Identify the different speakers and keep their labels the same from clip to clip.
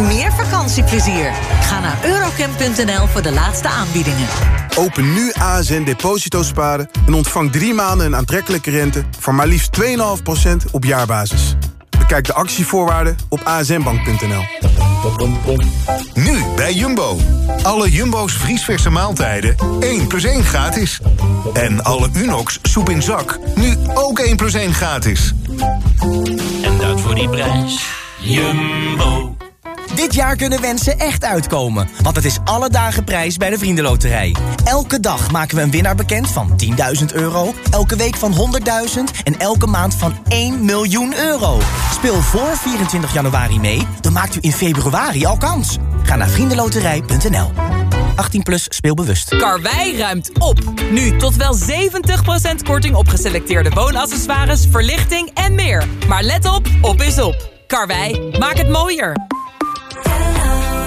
Speaker 1: Meer vakantieplezier. Ga naar eurocamp.nl voor de laatste aanbiedingen.
Speaker 2: Open nu ASN Deposito Sparen en ontvang drie maanden een aantrekkelijke rente... van maar liefst 2,5% op jaarbasis. Bekijk de actievoorwaarden op asnbank.nl.
Speaker 3: Nu bij Jumbo. Alle Jumbo's vriesverse maaltijden 1 plus 1 gratis. En alle Unox soep in zak nu ook 1 plus 1 gratis.
Speaker 4: En dat voor die prijs. Jumbo.
Speaker 5: Dit jaar kunnen wensen echt uitkomen, want het is alle dagen prijs bij de Vriendenloterij. Elke dag maken we een winnaar bekend van 10.000 euro, elke week van 100.000 en elke maand van 1 miljoen euro. Speel voor 24 januari mee, dan maakt u in februari al kans. Ga naar vriendenloterij.nl. 18 plus speelbewust.
Speaker 6: Karwei ruimt op. Nu tot wel 70% korting op geselecteerde woonaccessoires, verlichting en meer. Maar let op, op is op. Karwei, maak het mooier.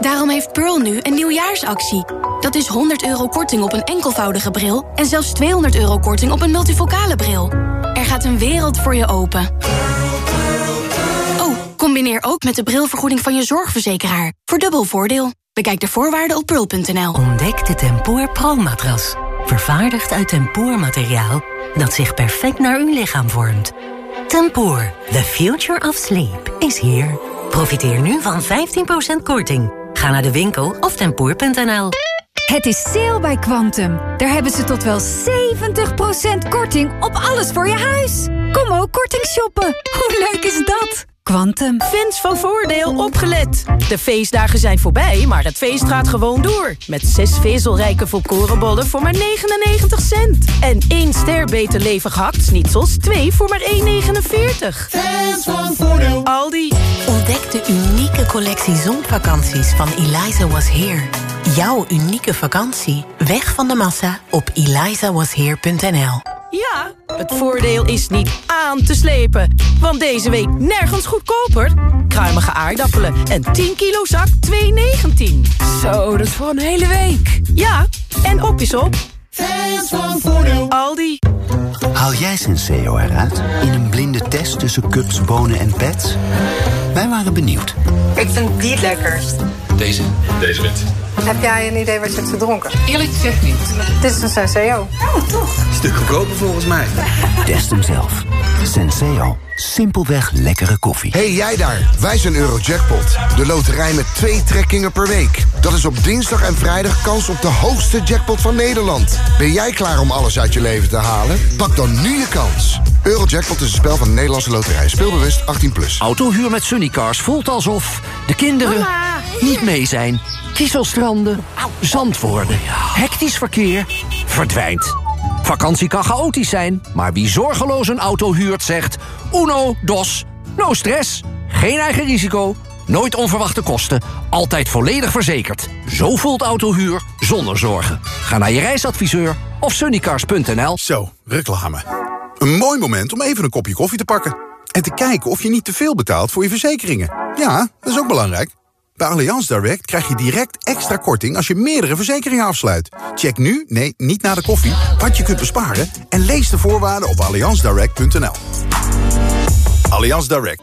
Speaker 7: Daarom heeft Pearl nu een nieuwjaarsactie. Dat is 100 euro korting op een enkelvoudige bril... en zelfs 200 euro korting op een multifocale bril. Er gaat een wereld voor je open. Oh, combineer ook met de brilvergoeding van je zorgverzekeraar. Voor dubbel voordeel. Bekijk de voorwaarden op pearl.nl.
Speaker 8: Ontdek de Tempoor Pro-matras. Vervaardigd uit tempoormateriaal dat zich perfect naar uw lichaam vormt. Tempoor, the future of sleep, is here. Profiteer nu van 15% korting. Ga naar de winkel of tempoor.nl.
Speaker 9: Het is sale bij Quantum. Daar hebben ze tot wel 70% korting op alles voor je huis. Kom ook korting shoppen. Hoe leuk is dat? Quantum.
Speaker 10: Fans van Voordeel opgelet. De feestdagen zijn voorbij, maar het feest gaat gewoon door. Met zes vezelrijke volkorenbollen voor maar 99 cent. En één ster beter levig hakt-snitsels, twee voor maar 1,49.
Speaker 11: Fans van Voordeel.
Speaker 10: Aldi.
Speaker 8: Ontdek de unieke collectie zonvakanties van Eliza Was Here. Jouw unieke vakantie. Weg van de massa op elizawasheer.nl
Speaker 10: Ja, het voordeel is niet aan te slepen. Want deze week nergens goedkoper. Kruimige aardappelen en 10 kilo zak 2,19.
Speaker 12: Zo, dat is voor een hele week.
Speaker 10: Ja, en op is op.
Speaker 11: Fans van Voordeel.
Speaker 10: Aldi.
Speaker 13: Haal jij Senseo eruit in een blinde test tussen cups, bonen en pets? Wij waren benieuwd.
Speaker 14: Ik vind die het lekkerst.
Speaker 15: Deze? Deze wit.
Speaker 14: Heb jij een idee wat je hebt gedronken?
Speaker 15: Eerlijk gezegd niet.
Speaker 14: Dit is een Senseo. Oh, toch?
Speaker 15: Stuk goedkoper volgens mij.
Speaker 13: Test hem zelf. Senseo. Simpelweg lekkere koffie.
Speaker 16: hey, jij daar. Wij zijn Eurojackpot. De loterij met twee trekkingen per week. Dat is op dinsdag en vrijdag kans op de hoogste jackpot van Nederland. Ben jij klaar om alles uit je leven te halen? Pak dan nu je kans. Eurojackpot is een spel van de Nederlandse loterij. Speelbewust 18+. Plus.
Speaker 17: Autohuur met Sunnycars voelt alsof de kinderen
Speaker 10: Mama,
Speaker 17: niet mee zijn. Kieselstranden, zand worden, hectisch verkeer, verdwijnt. Vakantie kan chaotisch zijn, maar wie zorgeloos een auto huurt zegt... uno, dos, no stress, geen eigen risico, nooit onverwachte kosten... altijd volledig verzekerd. Zo voelt autohuur zonder zorgen. Ga naar je reisadviseur of sunnycars.nl.
Speaker 2: Zo, reclame. Een mooi moment om even een kopje koffie te pakken. En te kijken of je niet te veel betaalt voor je verzekeringen. Ja, dat is ook belangrijk. Bij Allianz Direct krijg je direct extra korting als je meerdere verzekeringen afsluit. Check nu, nee, niet na de koffie, wat je kunt besparen... en lees de voorwaarden op allianzdirect.nl. Allianz Direct.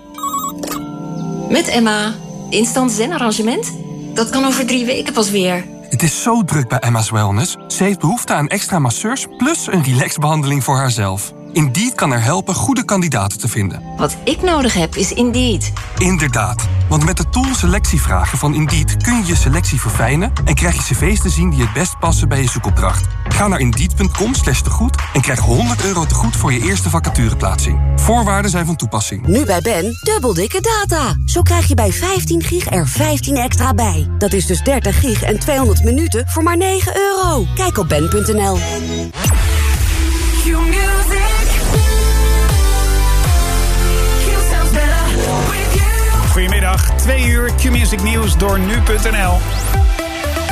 Speaker 18: Met Emma. Instant zen-arrangement? Dat kan over drie weken pas weer.
Speaker 19: Het is zo druk bij Emma's Wellness. Ze heeft behoefte aan extra masseurs... plus een relaxbehandeling voor haarzelf. Indeed kan er helpen goede kandidaten te vinden.
Speaker 18: Wat ik nodig heb is Indeed.
Speaker 19: Inderdaad, want met de tool selectievragen van Indeed... kun je je selectie verfijnen en krijg je cv's te zien... die het best passen bij je zoekopdracht. Ga naar Indeed.com slash tegoed en krijg 100 euro tegoed... voor je eerste vacatureplaatsing. Voorwaarden zijn van toepassing.
Speaker 20: Nu bij Ben, dubbel dikke data. Zo krijg je bij 15 gig er 15 extra bij. Dat is dus 30 gig en 200 minuten voor maar 9 euro. Kijk op ben.nl.
Speaker 1: Goedemiddag, 2 uur Q-Music Nieuws door nu.nl.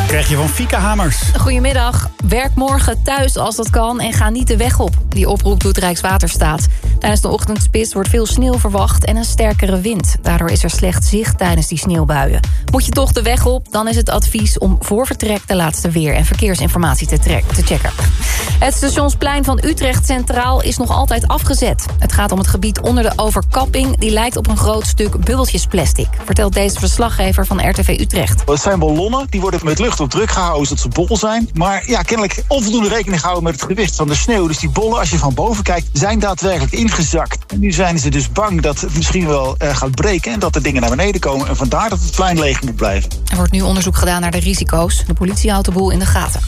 Speaker 21: Krijg je van Fika Hamers.
Speaker 22: Goedemiddag. Werk morgen thuis als dat kan en ga niet de weg op. Die oproep doet Rijkswaterstaat. Tijdens de ochtendspits wordt veel sneeuw verwacht en een sterkere wind. Daardoor is er slecht zicht tijdens die sneeuwbuien. Moet je toch de weg op, dan is het advies om voor vertrek... de laatste weer- en verkeersinformatie te, te checken. Het stationsplein van Utrecht Centraal is nog altijd afgezet. Het gaat om het gebied onder de overkapping. Die lijkt op een groot stuk bubbeltjesplastic. Vertelt deze verslaggever van RTV Utrecht.
Speaker 23: Het zijn ballonnen, die worden met lucht op druk gehouden... zodat ze bol zijn. Maar ja, kennelijk onvoldoende rekening gehouden met het gewicht van de sneeuw. Dus die bollen, als je van boven kijkt, zijn daadwerkelijk ingezakt. En nu zijn ze dus bang dat het misschien wel uh, gaat breken... en dat de dingen naar beneden komen. En vandaar dat het plein leeg moet blijven.
Speaker 22: Er wordt nu onderzoek gedaan naar de risico's. De politie houdt de boel in de gaten.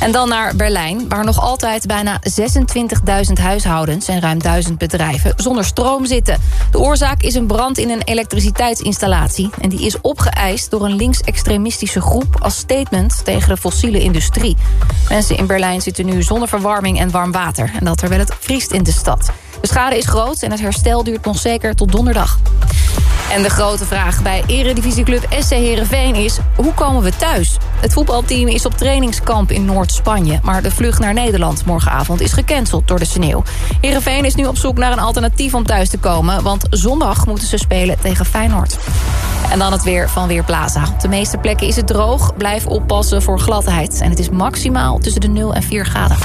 Speaker 22: En dan naar Berlijn, waar nog altijd bijna 26.000 huishoudens... en ruim 1000 bedrijven zonder stroom zitten. De oorzaak is een brand in een elektriciteitsinstallatie. En die is opgeëist door een linksextremistische groep... als statement tegen de fossiele industrie. Mensen in Berlijn zitten nu zonder verwarming en warm water. En dat terwijl het vriest in de stad. De schade is groot en het herstel duurt nog zeker tot donderdag. En de grote vraag bij eredivisieclub SC Heerenveen is... hoe komen we thuis? Het voetbalteam is op trainingskamp in Noord-Spanje... maar de vlucht naar Nederland morgenavond is gecanceld door de sneeuw. Heerenveen is nu op zoek naar een alternatief om thuis te komen... want zondag moeten ze spelen tegen Feyenoord. En dan het weer van Weerplaza. Op de meeste plekken is het droog. Blijf oppassen voor gladheid. En het is maximaal tussen de 0 en 4 graden.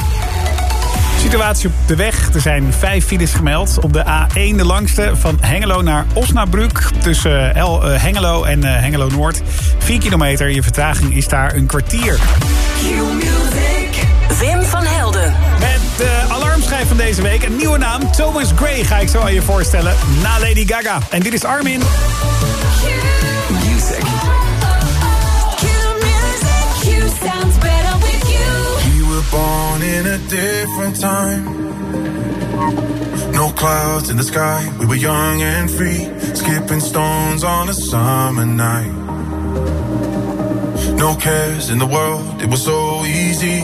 Speaker 21: Situatie op de weg. Er zijn vijf files gemeld. Op de A1 de langste van Hengelo naar Osnabrück. Tussen El, uh, Hengelo en uh, Hengelo Noord. 4 kilometer. Je vertraging is daar een kwartier.
Speaker 12: Wim van Helden.
Speaker 21: Met de alarmschijf van deze week. Een nieuwe naam. Thomas Gray ga ik zo aan je voorstellen. Na Lady Gaga. En dit is Armin.
Speaker 24: Music. sounds better
Speaker 11: born in a different time. No clouds in the sky. We were young and free. Skipping stones on a summer night. No cares in the world. It was so easy.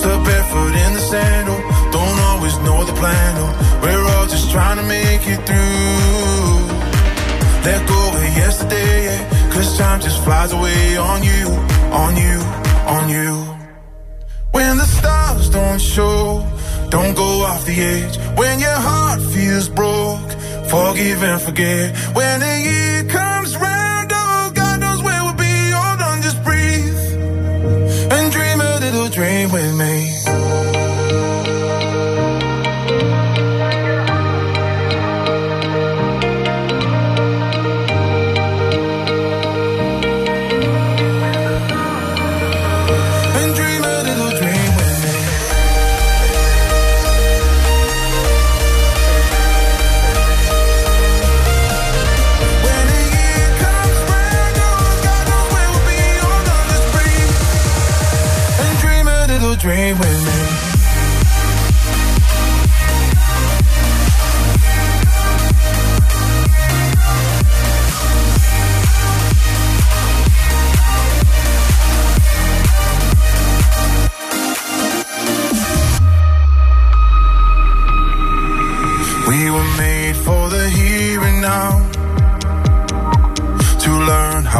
Speaker 11: Step barefoot in the sandal. Don't always know the plan. Oh, we're all just trying to make it through. Let go of yesterday, yeah. Cause time just flies away on you, on you, on you. When the stars don't show, don't go off the edge. When your heart feels broke, forgive and forget. When the year comes round, oh, God knows where we'll be. Hold on, just breathe. And dream a little dream with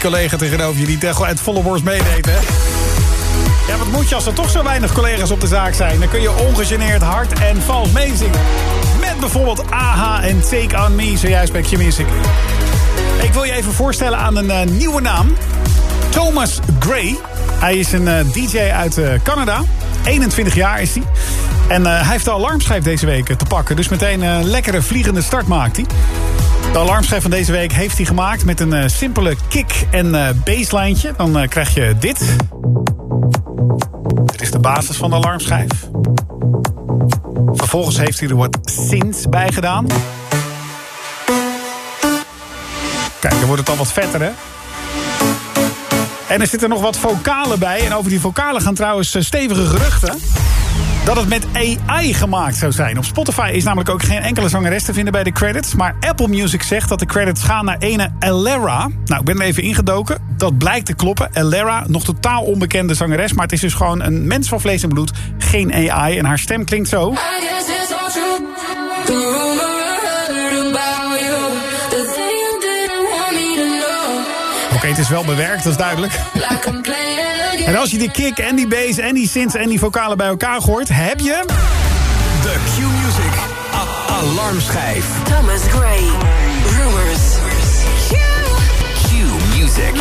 Speaker 21: Collega tegenover je die echt uit volle borst meedeed? Ja, wat moet je als er toch zo weinig collega's op de zaak zijn? Dan kun je ongegeneerd hard en vals meezingen. Met bijvoorbeeld AHA en Take On Me, zojuist bij Q-Music. Ik wil je even voorstellen aan een eh, nieuwe naam. Thomas Gray. Hij is een eh, DJ uit eh, Canada. 21 jaar is hij. En hij heeft de alarmschijf deze week te pakken. Dus meteen een lekkere vliegende start maakt hij. De alarmschijf van deze week heeft hij gemaakt met een eh, simpele kick- en eh basslijntje. Dan eh, krijg je dit. Dit is de basis van de alarmschijf. Vervolgens heeft hij er wat synths bij gedaan. Kijk, dan wordt het al wat vetter, hè? En er zitten nog wat vocalen bij. En over die vocalen gaan trouwens stevige geruchten. Dat het met AI gemaakt zou zijn. Op Spotify is namelijk ook geen enkele zangeres te vinden bij de credits. Maar Apple Music zegt dat de credits gaan naar ene Elera. Nou, ik ben er even ingedoken. Dat blijkt te kloppen. Elera, nog totaal onbekende zangeres. Maar het is dus gewoon een mens van vlees en bloed. Geen AI. En haar stem klinkt zo. Oké, het is wel bewerkt, dat is duidelijk. En als je die kick en die bass en die synths en die vocalen bij elkaar gooit... heb je...
Speaker 11: De Q-Music alarmschijf.
Speaker 25: Thomas Gray. Rumors.
Speaker 11: Q-Music.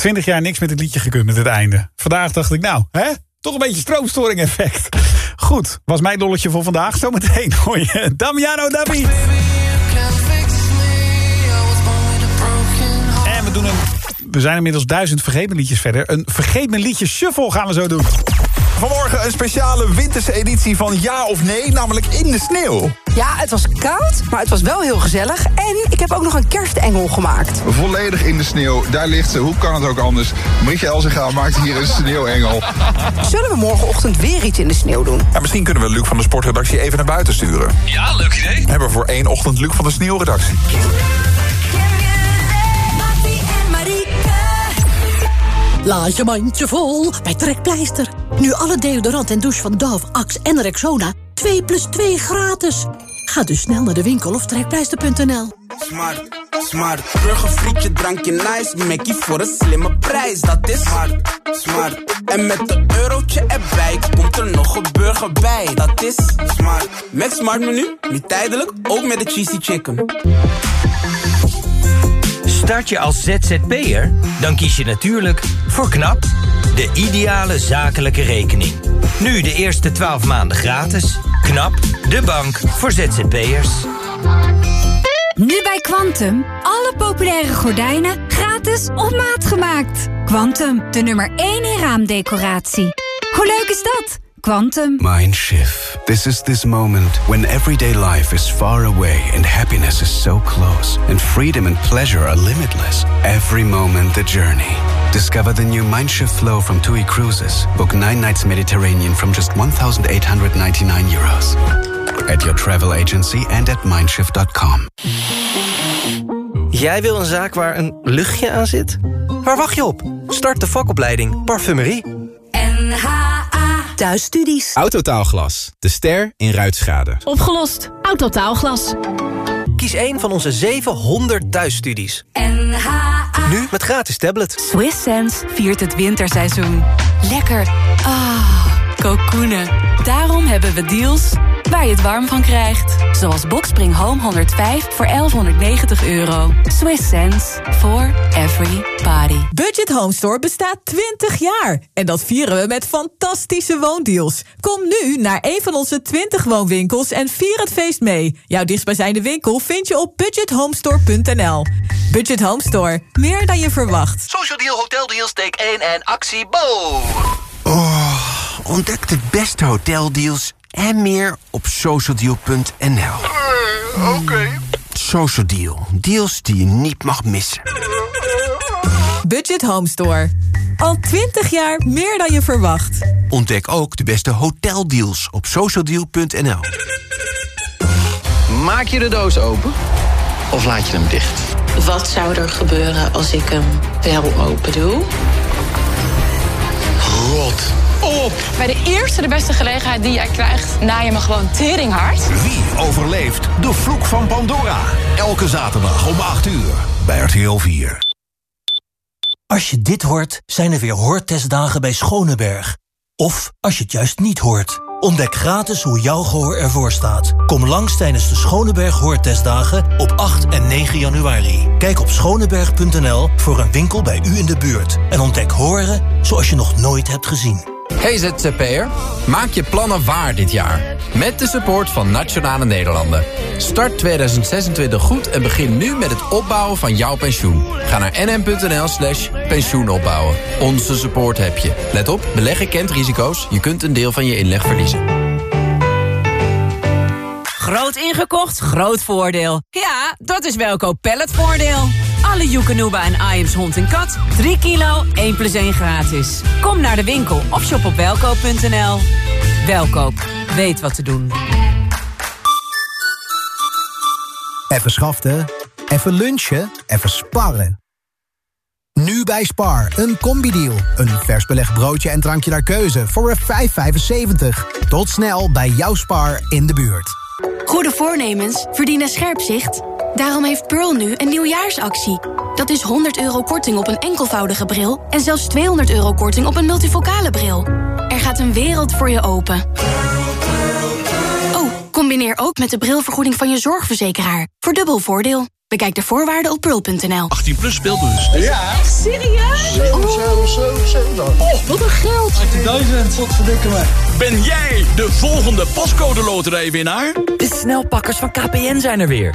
Speaker 21: 20 jaar niks met het liedje gekund met het einde. Vandaag dacht ik, nou, hè? Toch een beetje stroomstoring effect. Goed, was mijn dolletje voor vandaag. Zometeen hoor je Damiano Dabi. En we doen een... We zijn inmiddels duizend vergeet me liedjes verder. Een vergeet me liedje shuffle gaan we zo doen.
Speaker 26: Vanmorgen een speciale winterse editie van Ja of Nee, namelijk in de sneeuw.
Speaker 10: Ja, het was koud, maar het was wel heel gezellig. En ik heb ook nog een kerstengel gemaakt.
Speaker 27: Volledig in de sneeuw, daar ligt ze. Hoe kan het ook anders? Marietje Elzinga maakt hier een sneeuwengel.
Speaker 10: Zullen we morgenochtend weer iets in de sneeuw doen?
Speaker 26: Ja, misschien kunnen we Luc van de sportredactie even naar buiten sturen.
Speaker 3: Ja, leuk idee.
Speaker 26: Hebben we voor één ochtend Luc van de sneeuwredactie.
Speaker 28: Laat je mandje vol bij Trekpleister. Nu alle deodorant en douche van Dove, Axe en Rexona 2 plus 2 gratis. Ga dus snel naar de winkel of trekpleister.nl.
Speaker 29: Smart, smart. Burgerfrietje, drankje nice. Mackie voor een slimme prijs, dat is smart, smart. En met een eurotje erbij komt er nog een burger bij, dat is smart. Met Smart menu, nu tijdelijk, ook met de cheesy chicken.
Speaker 30: Start je als ZZP'er? Dan kies je natuurlijk voor KNAP, de ideale zakelijke rekening. Nu de eerste 12 maanden gratis. KNAP, de bank voor ZZP'ers.
Speaker 9: Nu bij Quantum. Alle populaire gordijnen gratis op maat gemaakt. Quantum, de nummer 1 in raamdecoratie. Hoe leuk is dat? Quantum.
Speaker 31: Mindshift. This is this moment when everyday life is far away and happiness is so close, and freedom and pleasure are limitless. Every moment the journey. Discover the new Mindshift flow from TUI Cruises. Book nine nights Mediterranean from just 1,899 euros. At your travel agency and at mindshift.com.
Speaker 32: Jij wil een zaak waar een luchtje aan zit? Waar wacht je op? Start de vakopleiding Parfumerie.
Speaker 8: Thuisstudies.
Speaker 33: Autotaalglas, de ster in ruitschade.
Speaker 8: Opgelost. Autotaalglas.
Speaker 32: Kies een van onze 700 thuisstudies. Nu met gratis tablet.
Speaker 22: Swiss Sense viert het winterseizoen. Lekker. Ah, kokoenen. Daarom hebben we deals waar je het warm van krijgt. Zoals Boxspring Home 105 voor 1190 euro. Swiss sense for every party.
Speaker 34: Budget Home Store bestaat 20 jaar. En dat vieren we met fantastische woondeals. Kom nu naar een van onze 20 woonwinkels en vier het feest mee. Jouw dichtstbijzijnde winkel vind je op budgethomestore.nl. Budget Home Store. Meer dan je verwacht.
Speaker 35: Social Deal, Hotel Deals, take 1 en actie Bo.
Speaker 25: Oh, ontdek de beste hoteldeals en meer op socialdeal.nl.
Speaker 35: Oké.
Speaker 25: Social Deal. Deals die je niet mag missen.
Speaker 34: Budget Home Store. Al 20 jaar meer dan je verwacht.
Speaker 25: Ontdek ook de beste hoteldeals op socialdeal.nl.
Speaker 36: Maak je de doos open of laat je hem dicht?
Speaker 37: Wat zou er gebeuren als ik hem wel open doe?
Speaker 36: Rot op!
Speaker 38: Bij de eerste de beste gelegenheid die jij krijgt, na je me gewoon teringhard.
Speaker 3: Wie overleeft de vloek van Pandora? Elke zaterdag om 8 uur bij RTL 4.
Speaker 39: Als je dit hoort, zijn er weer hoortestdagen bij Schoneberg. Of als je het juist niet hoort. Ontdek gratis hoe jouw gehoor ervoor staat. Kom langs tijdens de Schoneberg Hoortestdagen op 8 en 9 januari. Kijk op schoneberg.nl voor een winkel bij u in de buurt. En ontdek horen zoals je nog nooit hebt gezien.
Speaker 40: Hey ZZP'er, maak je plannen waar dit jaar. Met de support van Nationale Nederlanden. Start 2026 goed en begin nu met het opbouwen van jouw pensioen. Ga naar nm.nl slash pensioenopbouwen. Onze support heb je. Let op, beleggen kent risico's. Je kunt een deel van je inleg verliezen.
Speaker 41: Groot ingekocht, groot voordeel. Ja, dat is Welkoop Palletvoordeel. Alle Joekanuba en Iams hond en kat. 3 kilo, 1 plus 1 gratis. Kom naar de winkel of shop op welkoop.nl. Welkoop, weet wat te doen.
Speaker 42: Even schaften, even lunchen, even sparren. Nu bij Spar, een combi-deal. Een vers belegd broodje en drankje naar keuze voor 5,75. Tot snel bij jouw Spar in de buurt.
Speaker 7: Goede voornemens verdienen scherp zicht. Daarom heeft Pearl nu een nieuwjaarsactie. Dat is 100 euro korting op een enkelvoudige bril... en zelfs 200 euro korting op een multifocale bril. Er gaat een wereld voor je open. Oh,
Speaker 43: Combineer ook met de brilvergoeding van je zorgverzekeraar. Voor dubbel voordeel. Bekijk de voorwaarden op pearl.nl.
Speaker 44: 18 plus speelbus.
Speaker 45: Ja. Echt serieus? 7, 7, 7, 7. Oh, wat een geld.
Speaker 44: 18.000. Wat verdikken me. Ben jij de volgende pascode loterijwinnaar?
Speaker 30: De snelpakkers van KPN zijn er weer.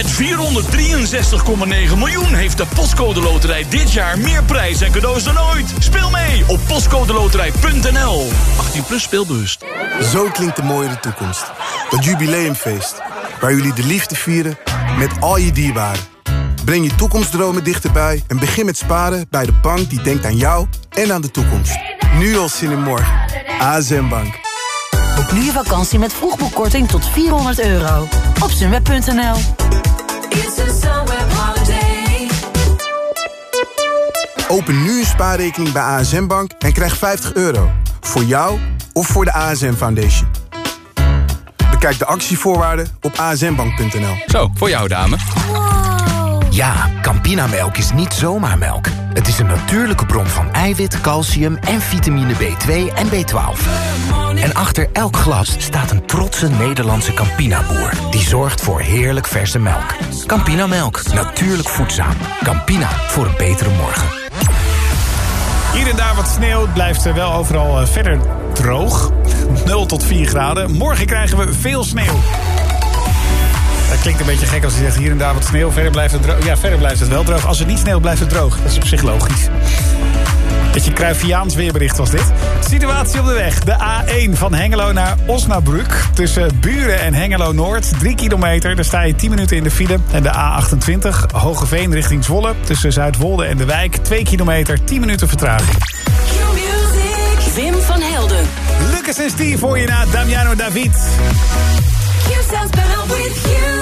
Speaker 44: Met 463,9 miljoen heeft de Postcode Loterij dit jaar meer prijs en cadeaus dan ooit. Speel mee op postcodeloterij.nl. 18 plus speelbewust.
Speaker 46: Zo klinkt de mooie toekomst. Het jubileumfeest. Waar jullie de liefde vieren met al je dierbaren. Breng je toekomstdromen dichterbij en begin met sparen bij de bank die denkt aan jou en aan de toekomst. Nu al zin in morgen. ASM Bank.
Speaker 47: Boek nu je vakantie met vroegboekkorting tot 400 euro. Op sunweb.nl
Speaker 46: Open nu een spaarrekening bij ASM Bank en krijg 50 euro. Voor jou of voor de ASM Foundation. Bekijk de actievoorwaarden op asmbank.nl.
Speaker 48: Zo, voor jou dame.
Speaker 25: Ja, Campinamelk is niet zomaar melk. Het is een natuurlijke bron van eiwit, calcium en vitamine B2 en B12. En achter elk glas staat een trotse Nederlandse Campina-boer... die zorgt voor heerlijk verse melk. Campinamelk, natuurlijk voedzaam. Campina, voor een betere morgen.
Speaker 21: Hier en daar wat sneeuw. Het blijft wel overal verder droog. 0 tot 4 graden. Morgen krijgen we veel sneeuw. Dat klinkt een beetje gek als je zegt hier en daar wat sneeuw. Verder blijft het droog. Ja, verder blijft het wel droog. Als het niet sneeuwt, blijft het droog. Dat is op zich logisch. Beetje Cruyffiaans weerbericht was dit. Situatie op de weg. De A1 van Hengelo naar Osnabrück. Tussen Buren en Hengelo Noord. 3 kilometer. Daar sta je 10 minuten in de file. En de A28 Hogeveen richting Zwolle. Tussen Zuidwolde en de Wijk. 2 kilometer. 10 minuten vertraging.
Speaker 43: Q-Music. Wim van Helden.
Speaker 21: Lucas en Steve voor je na Damiano David.
Speaker 43: Q sounds better with you.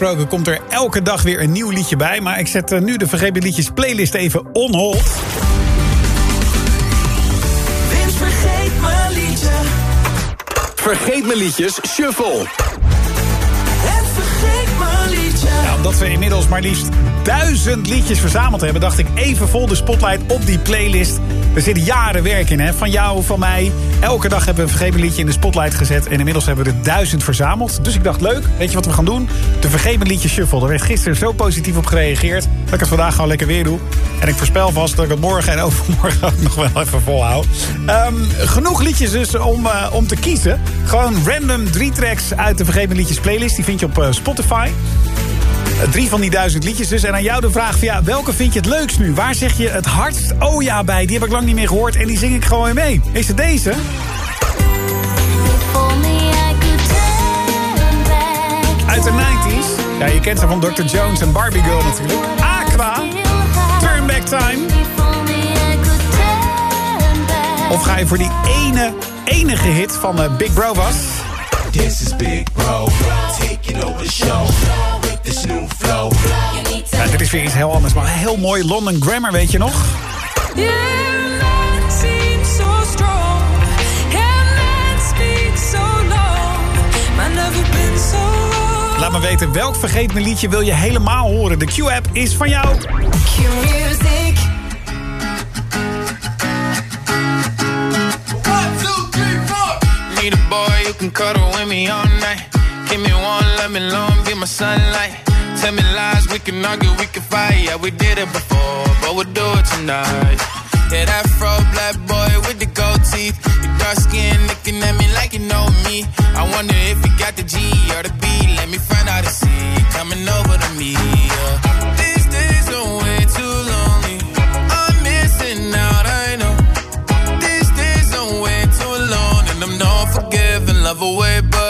Speaker 21: Gesproken komt er elke dag weer een nieuw liedje bij. Maar ik zet eh, nu de Vergeven Liedjes playlist even on hold.
Speaker 43: Vergeet mijn liedje.
Speaker 49: Vergeet mijn liedjes, shuffle.
Speaker 43: En vergeet mijn liedje.
Speaker 21: Nou, omdat we inmiddels maar liefst duizend liedjes verzameld hebben... dacht ik even vol de spotlight op die playlist. Er zit jaren werk in, hè? van jou, van mij. Elke dag hebben we een vergeven liedje in de spotlight gezet... en inmiddels hebben we er duizend verzameld. Dus ik dacht, leuk, weet je wat we gaan doen? De vergeven liedje shuffle. Er werd gisteren zo positief op gereageerd... dat ik het vandaag gewoon lekker weer doe. En ik voorspel vast dat ik het morgen en overmorgen ook nog wel even volhoud. Ehm, genoeg liedjes dus om, eh, om te kiezen. Gewoon random drie tracks uit de vergeven liedjes playlist. Die vind je op eh, Spotify. Drie van die duizend liedjes dus. En aan jou de vraag van ja, welke vind je het leukst nu? Waar zeg je het hardst oh ja bij? Die heb ik lang niet meer gehoord en die zing ik gewoon mee. Is het deze? Uit de 90s. Ja, je kent ze van Dr. Jones en Barbie Girl natuurlijk. Aqua. Turn Back Time. Of ga je voor die ene, enige hit van eh, Big Bro was?
Speaker 43: This is Big Bro, taking over the show with this new flow.
Speaker 21: Ja, dit is weer iets heel anders, maar heel mooi London Grammar, weet je nog? Laat me weten welk vergeet me liedje wil je helemaal horen. De Q-app is van jou.
Speaker 43: Q-music.
Speaker 50: Need a boy you can cuddle with me all night. Give me one, let me long, be my sunlight. Tell me lies, we can argue, we can fight. Yeah, we did it before, but we'll do it tonight. Yeah, that fro black boy with the gold teeth. Your dark skin looking at me like you know me. I wonder if you got the G or the B. Let me find out and see you coming over to me. Yeah. These days are way too lonely. I'm missing out, I know. These days are way too long, and I'm not forgiving, love away, but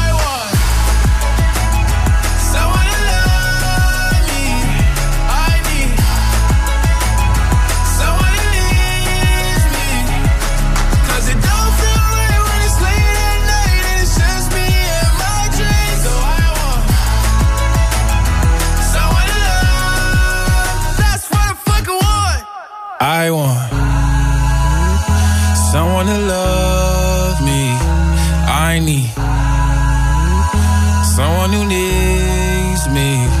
Speaker 29: to love me. I need someone who needs me.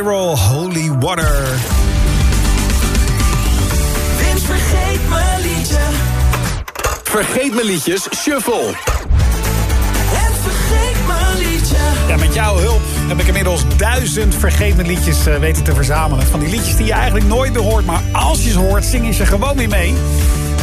Speaker 21: Roll, Holy Water.
Speaker 51: Vince vergeet mijn liedje.
Speaker 48: Vergeet mijn liedjes, shuffle.
Speaker 51: En vergeet mijn liedje.
Speaker 21: Ja, met jouw hulp heb ik inmiddels duizend vergeten liedjes eh, weten te verzamelen. Van die liedjes die je eigenlijk nooit meer hoort, maar als je ze hoort, zing je ze gewoon weer mee.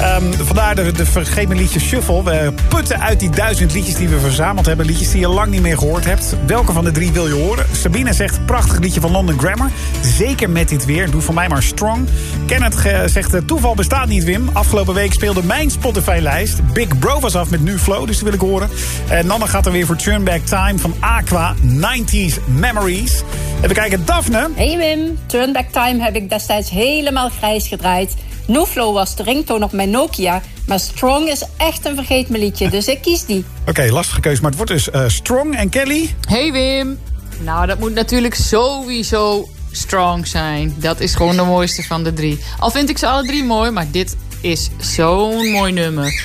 Speaker 21: Ehm, vandaar de, de vergeten liedjes shuffle. We putten uit die duizend liedjes die we verzameld hebben. Liedjes die je lang niet meer gehoord hebt. Welke van de drie wil je horen? Sabine zegt prachtig liedje van London Grammar. Zeker met dit weer. Doe voor mij maar strong. Kenneth zegt eh, toeval bestaat niet Wim. Afgelopen week speelde mijn Spotify lijst. Big Bro was af met Nu Flow, dus die wil ik horen. En Nanne gaat er weer voor Turn Back Time van Aqua. 90s Memories. Even kijken, Daphne.
Speaker 52: Hey Wim, Turn Back Time heb ik destijds helemaal grijs gedraaid. No Flow was de ringtone op mijn Nokia. Maar Strong is echt een vergeet me liedje, dus ik kies die.
Speaker 21: Oké, lastige keuze, maar het wordt dus eh, Strong en Kelly.
Speaker 53: Hey Wim. Nou, dat moet natuurlijk sowieso strong zijn. Dat is gewoon de mooiste van de drie. Al vind ik ze alle drie mooi, maar dit is zo'n mooi nummer.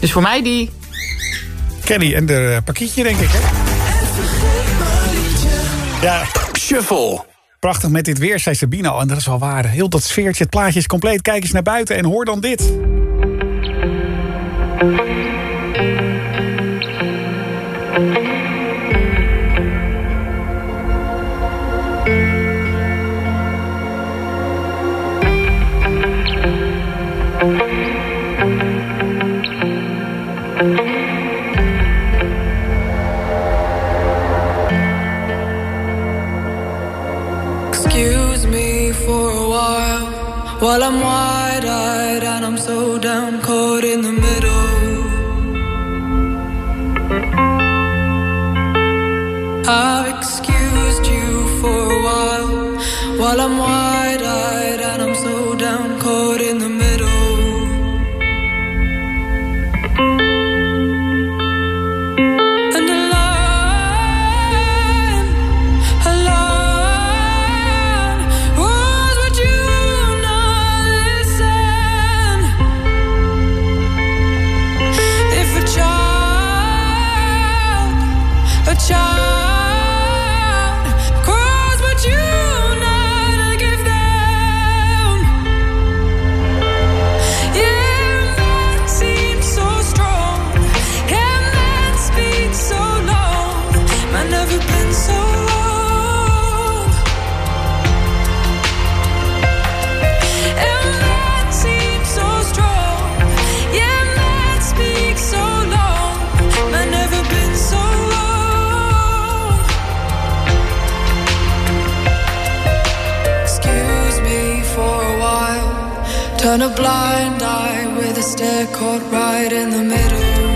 Speaker 53: Dus voor mij die.
Speaker 21: Kelly en de pakketje, denk ik, hè? Ja.
Speaker 48: Shuffle.
Speaker 21: Prachtig met dit weer, zei Sabino. En dat is wel waar. Heel dat sfeertje, het plaatje is compleet. Kijk eens naar buiten en hoor dan dit.
Speaker 51: While I'm wide eyed and I'm so down, caught in the middle. I've excused you for a while, while I'm wide. Turn a blind eye with a stare caught right in the middle.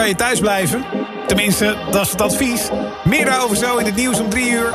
Speaker 51: kan je
Speaker 41: thuis blijven. Tenminste, dat is het advies. Meer daarover zo in het nieuws om drie uur.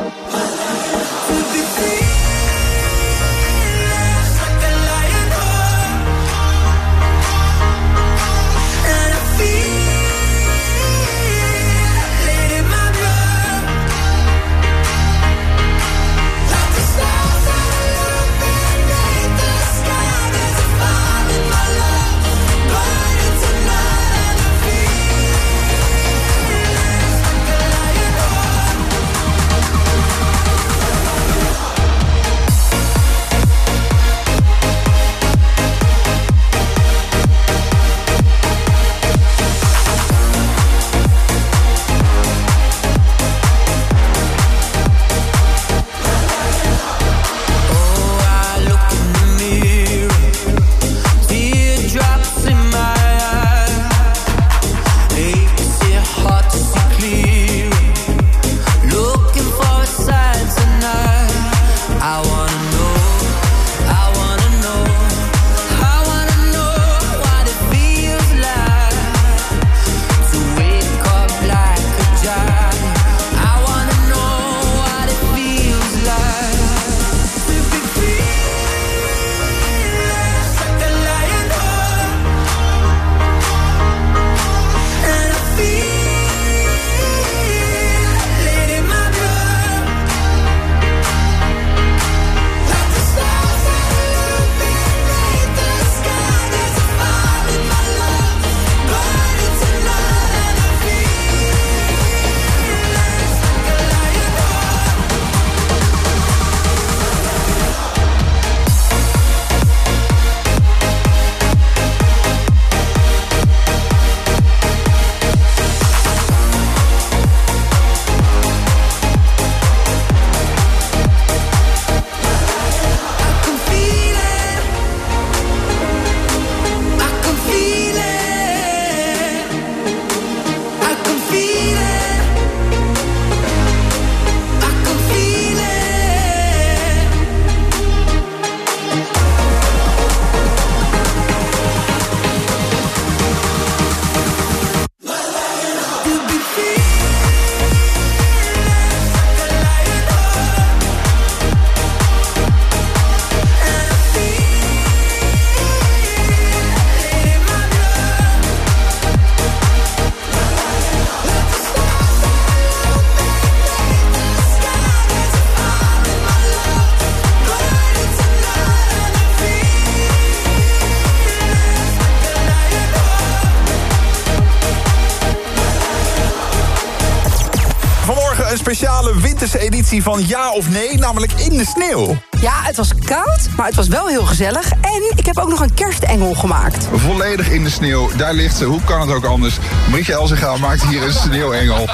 Speaker 11: van ja of nee, namelijk in de sneeuw.
Speaker 10: Ja, het was koud, maar het was wel heel gezellig. En ik heb ook nog een kerstengel gemaakt.
Speaker 26: Volledig in de sneeuw, daar ligt ze. Hoe kan het ook anders? Marietje Elzega maakt hier een sneeuwengel.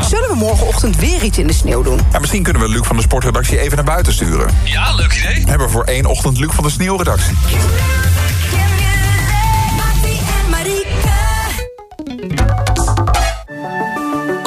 Speaker 10: Zullen we morgenochtend weer iets in de sneeuw doen?
Speaker 11: Ja, misschien kunnen we Luc van de sportredactie even naar buiten sturen.
Speaker 30: Ja, leuk idee.
Speaker 11: We hebben voor één ochtend Luc van de sneeuwredactie.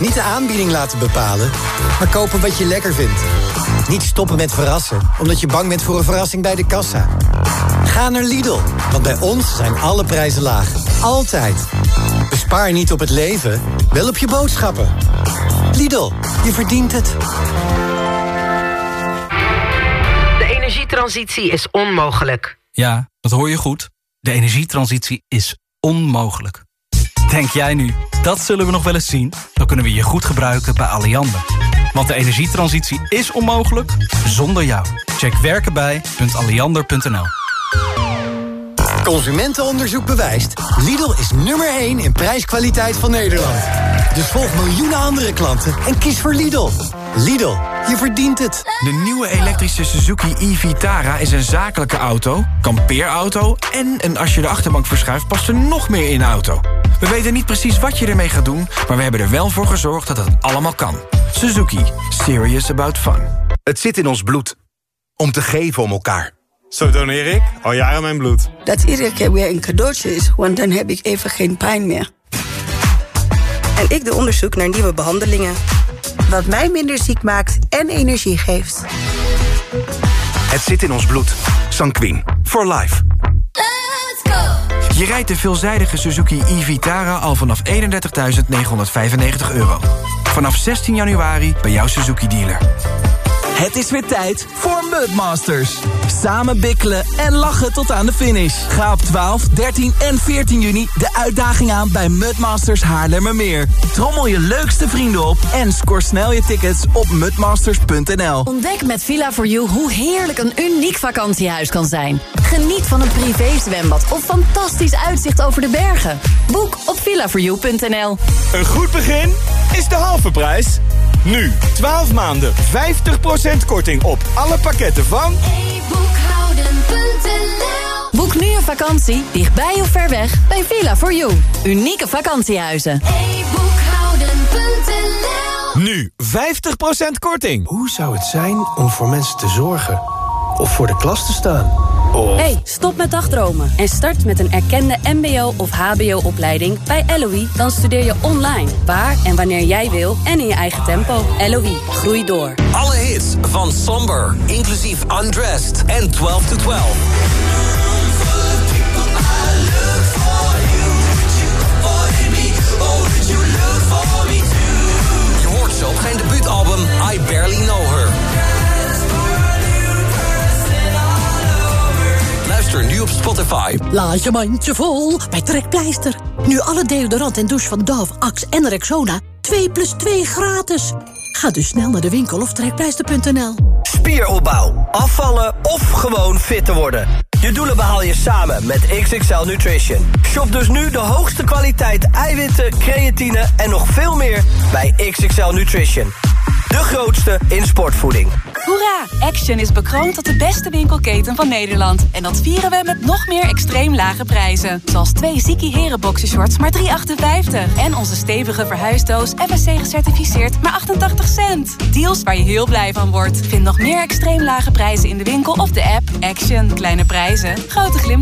Speaker 32: Niet de aanbieding laten bepalen, maar kopen wat je lekker vindt. Niet stoppen met verrassen, omdat je bang bent voor een verrassing bij de kassa. Ga naar Lidl, want bij ons zijn alle prijzen laag. Altijd. Bespaar niet op het leven, wel op je boodschappen. Lidl, je verdient het.
Speaker 54: De energietransitie is onmogelijk.
Speaker 55: Ja, dat hoor je goed. De energietransitie is onmogelijk. Denk jij nu, dat zullen we nog wel eens zien? Dan kunnen we je goed gebruiken bij Alliander. Want de energietransitie is onmogelijk zonder jou. Check werkenbij.alliander.nl
Speaker 32: Consumentenonderzoek bewijst. Lidl is nummer 1 in prijskwaliteit van Nederland. Dus volg miljoenen andere klanten en kies voor Lidl. Lidl, je verdient het.
Speaker 26: De nieuwe elektrische Suzuki e-Vitara is een zakelijke auto, kampeerauto... en een als je de achterbank verschuift past er nog meer in de auto. We weten niet precies wat je ermee gaat doen... maar we hebben er wel voor gezorgd dat het allemaal kan. Suzuki. Serious about fun.
Speaker 11: Het zit in ons bloed. Om te geven om elkaar.
Speaker 56: Zo doneer ik al jaren mijn bloed.
Speaker 57: Dat iedere keer weer een cadeautje is, want dan heb ik even geen pijn meer.
Speaker 58: En ik doe onderzoek naar nieuwe behandelingen. Wat mij minder ziek maakt en energie geeft.
Speaker 11: Het zit in ons bloed. Sanquin. For life.
Speaker 26: Je rijdt de veelzijdige Suzuki e-Vitara al vanaf 31.995 euro. Vanaf 16 januari bij jouw Suzuki-dealer.
Speaker 59: Het is weer tijd voor Mudmasters. Samen bikkelen en lachen tot aan de finish. Ga op 12, 13 en 14 juni de uitdaging aan bij Mudmasters Haarlemmermeer. Trommel je leukste vrienden op en score snel je tickets op mudmasters.nl.
Speaker 22: Ontdek met Villa4You hoe heerlijk een uniek vakantiehuis kan zijn. Geniet van een privézwembad of fantastisch uitzicht over de bergen. Boek op villa4you.nl.
Speaker 2: Een goed begin is de halve prijs. Nu, 12 maanden, 50% korting op alle pakketten van...
Speaker 22: Boek nu een vakantie, dichtbij of ver weg, bij Villa4You. Unieke vakantiehuizen.
Speaker 2: Nu 50% korting.
Speaker 60: Hoe zou het zijn om voor mensen te zorgen? Of voor de klas te staan? Of...
Speaker 61: Hey, stop met dagdromen en start met een erkende mbo- of hbo-opleiding bij LOE. Dan studeer je online, waar en wanneer jij wil en in je eigen tempo. LOE, groei door.
Speaker 30: Alle hits van Somber, inclusief Undressed en 12 to 12. Je hoort zo op zijn debuutalbum I Barely Know Her. Luister nu op Spotify.
Speaker 28: Laat je mandje vol bij Trekpleister. Nu alle deodorant en douche van Dove, Axe en Rexona 2 plus 2 gratis. Ga dus snel naar de winkel of trekpleister.nl.
Speaker 62: Spieropbouw, afvallen of gewoon fit te worden. Je doelen behaal je samen met XXL Nutrition. Shop dus nu de hoogste kwaliteit eiwitten, creatine en nog veel meer bij XXL Nutrition. De grootste in sportvoeding.
Speaker 61: Hoera! Action is bekroond tot de beste winkelketen van Nederland. En dat vieren we met nog meer extreem lage prijzen. Zoals twee Ziki Heren boxershorts maar 3,58. En onze stevige verhuisdoos FSC gecertificeerd maar 88 cent. Deals waar je heel blij van wordt. Vind nog meer extreem lage prijzen in de winkel of de app. Action. Kleine prijzen. Grote glimlach.